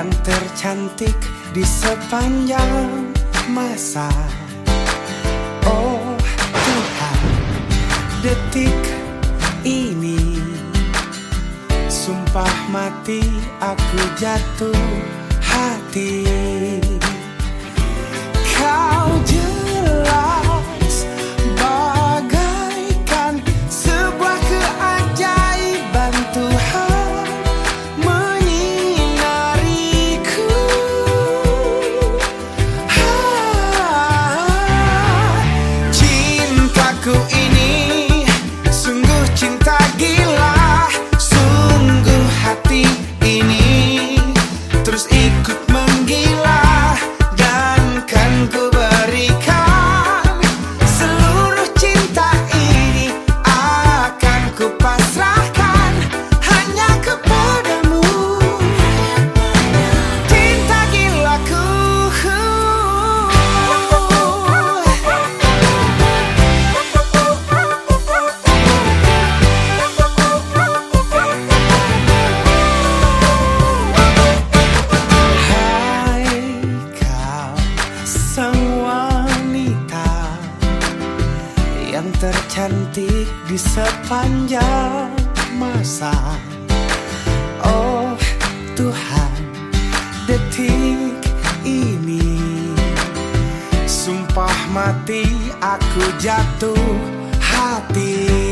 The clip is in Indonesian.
yang tercantik di sepanjang masa. Oh Tuhan detik ini. Sumpah mati aku jatuh hati. Yang tercantik di sepanjang masa. Oh Tuhan detik ini Sumpah mati aku jatuh hati